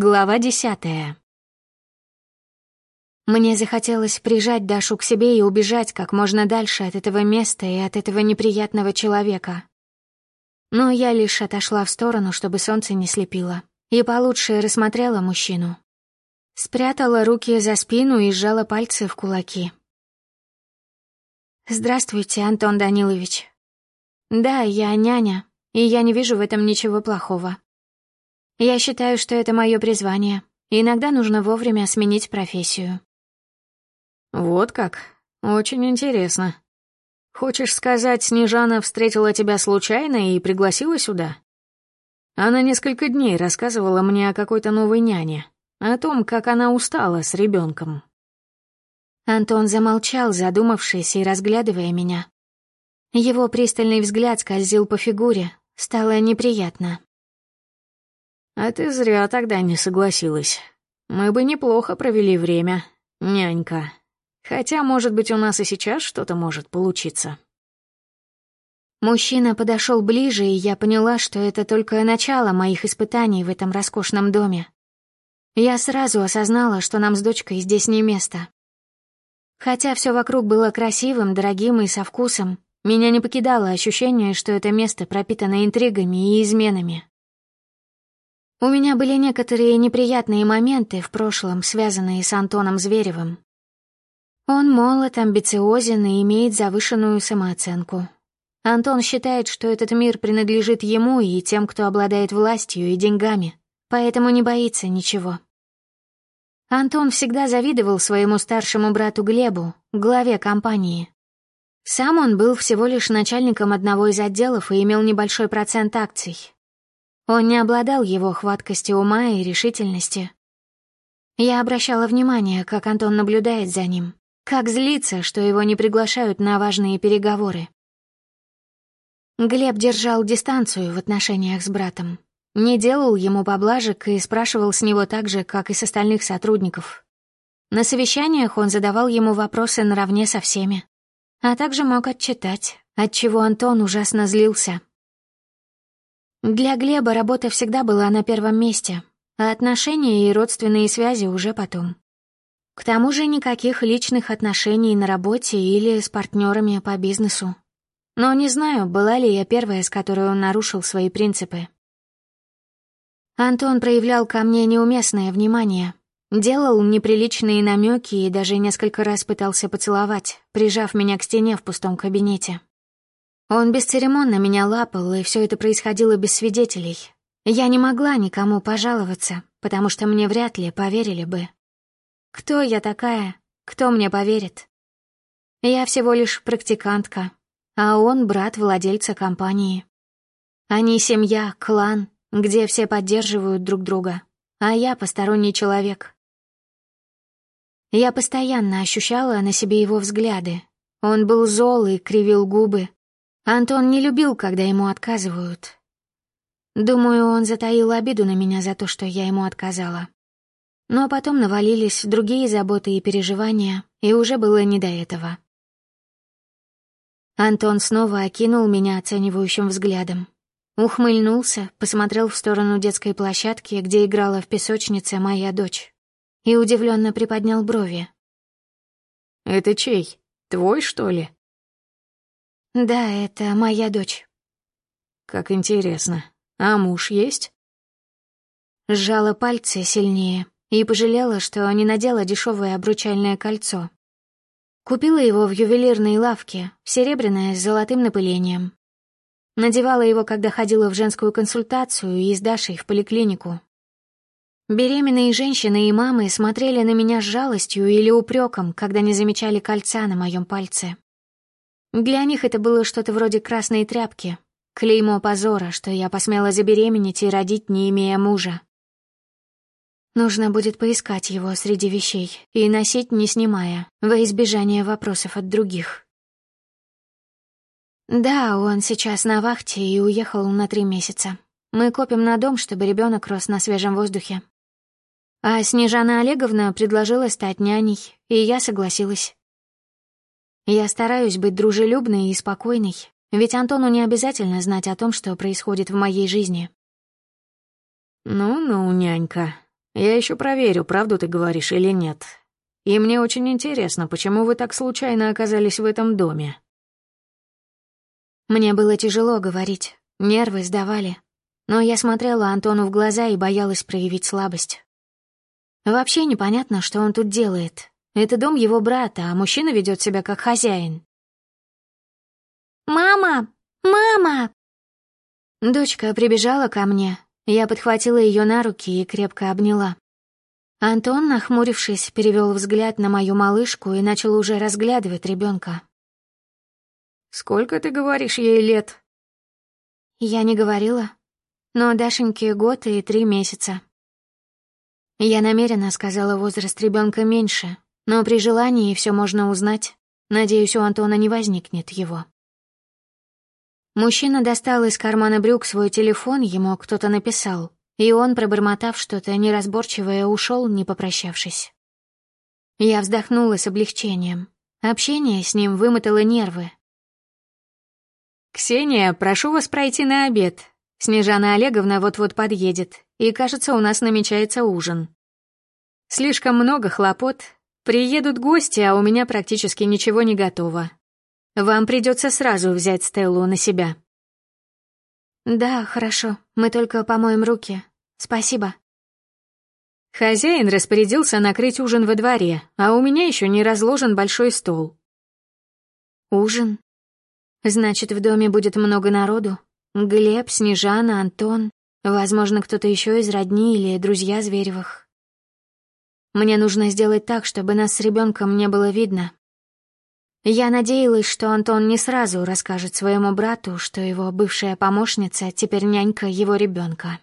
Глава десятая. Мне захотелось прижать Дашу к себе и убежать как можно дальше от этого места и от этого неприятного человека. Но я лишь отошла в сторону, чтобы солнце не слепило, и получше рассмотрела мужчину. Спрятала руки за спину и сжала пальцы в кулаки. «Здравствуйте, Антон Данилович. Да, я няня, и я не вижу в этом ничего плохого. Я считаю, что это мое призвание. Иногда нужно вовремя сменить профессию. Вот как? Очень интересно. Хочешь сказать, Снежана встретила тебя случайно и пригласила сюда? Она несколько дней рассказывала мне о какой-то новой няне, о том, как она устала с ребенком. Антон замолчал, задумавшись и разглядывая меня. Его пристальный взгляд скользил по фигуре, стало неприятно. А ты зря тогда не согласилась. Мы бы неплохо провели время, нянька. Хотя, может быть, у нас и сейчас что-то может получиться. Мужчина подошел ближе, и я поняла, что это только начало моих испытаний в этом роскошном доме. Я сразу осознала, что нам с дочкой здесь не место. Хотя все вокруг было красивым, дорогим и со вкусом, меня не покидало ощущение, что это место пропитано интригами и изменами. У меня были некоторые неприятные моменты в прошлом, связанные с Антоном Зверевым. Он молод, амбициозен и имеет завышенную самооценку. Антон считает, что этот мир принадлежит ему и тем, кто обладает властью и деньгами, поэтому не боится ничего. Антон всегда завидовал своему старшему брату Глебу, главе компании. Сам он был всего лишь начальником одного из отделов и имел небольшой процент акций, он не обладал его хваткостью ума и решительности. Я обращала внимание, как Антон наблюдает за ним, как злится, что его не приглашают на важные переговоры. Глеб держал дистанцию в отношениях с братом, не делал ему поблажек и спрашивал с него так же, как и с остальных сотрудников. На совещаниях он задавал ему вопросы наравне со всеми, а также мог отчитать, отчего Антон ужасно злился. Для Глеба работа всегда была на первом месте, а отношения и родственные связи уже потом. К тому же никаких личных отношений на работе или с партнерами по бизнесу. Но не знаю, была ли я первая, с которой он нарушил свои принципы. Антон проявлял ко мне неуместное внимание, делал неприличные намеки и даже несколько раз пытался поцеловать, прижав меня к стене в пустом кабинете. Он бесцеремонно меня лапал, и все это происходило без свидетелей. Я не могла никому пожаловаться, потому что мне вряд ли поверили бы. Кто я такая? Кто мне поверит? Я всего лишь практикантка, а он брат владельца компании. Они семья, клан, где все поддерживают друг друга, а я посторонний человек. Я постоянно ощущала на себе его взгляды. Он был зол и кривил губы, Антон не любил, когда ему отказывают. Думаю, он затаил обиду на меня за то, что я ему отказала. Но потом навалились другие заботы и переживания, и уже было не до этого. Антон снова окинул меня оценивающим взглядом. Ухмыльнулся, посмотрел в сторону детской площадки, где играла в песочнице моя дочь, и удивленно приподнял брови. «Это чей? Твой, что ли?» «Да, это моя дочь». «Как интересно. А муж есть?» Сжала пальцы сильнее и пожалела, что не надела дешевое обручальное кольцо. Купила его в ювелирной лавке, серебряное с золотым напылением. Надевала его, когда ходила в женскую консультацию и с Дашей в поликлинику. Беременные женщины и мамы смотрели на меня с жалостью или упреком, когда не замечали кольца на моем пальце. Для них это было что-то вроде красной тряпки, клеймо позора, что я посмела забеременеть и родить, не имея мужа. Нужно будет поискать его среди вещей и носить, не снимая, во избежание вопросов от других. Да, он сейчас на вахте и уехал на три месяца. Мы копим на дом, чтобы ребенок рос на свежем воздухе. А Снежана Олеговна предложила стать няней, и я согласилась. Я стараюсь быть дружелюбной и спокойной, ведь Антону не обязательно знать о том, что происходит в моей жизни. «Ну-ну, нянька, Я еще проверю, правду ты говоришь или нет. И мне очень интересно, почему вы так случайно оказались в этом доме. Мне было тяжело говорить, нервы сдавали. Но я смотрела Антону в глаза и боялась проявить слабость. Вообще непонятно, что он тут делает. Это дом его брата, а мужчина ведет себя как хозяин. «Мама! Мама!» Дочка прибежала ко мне. Я подхватила ее на руки и крепко обняла. Антон, нахмурившись, перевел взгляд на мою малышку и начал уже разглядывать ребенка. «Сколько, ты говоришь, ей лет?» Я не говорила, но Дашеньке год и три месяца. Я намеренно сказала возраст ребенка меньше, но при желании все можно узнать. Надеюсь, у Антона не возникнет его. Мужчина достал из кармана брюк свой телефон, ему кто-то написал, и он, пробормотав что-то неразборчивое, ушел, не попрощавшись. Я вздохнула с облегчением. Общение с ним вымотало нервы. «Ксения, прошу вас пройти на обед. Снежана Олеговна вот-вот подъедет, и, кажется, у нас намечается ужин. Слишком много хлопот. Приедут гости, а у меня практически ничего не готово. Вам придется сразу взять Стеллу на себя. Да, хорошо. Мы только помоем руки. Спасибо. Хозяин распорядился накрыть ужин во дворе, а у меня еще не разложен большой стол. Ужин? Значит, в доме будет много народу? Глеб, Снежана, Антон, возможно, кто-то еще из родни или друзья Зверевых. Мне нужно сделать так, чтобы нас с ребенком не было видно, я надеялась, что Антон не сразу расскажет своему брату, что его бывшая помощница теперь нянька его ребенка.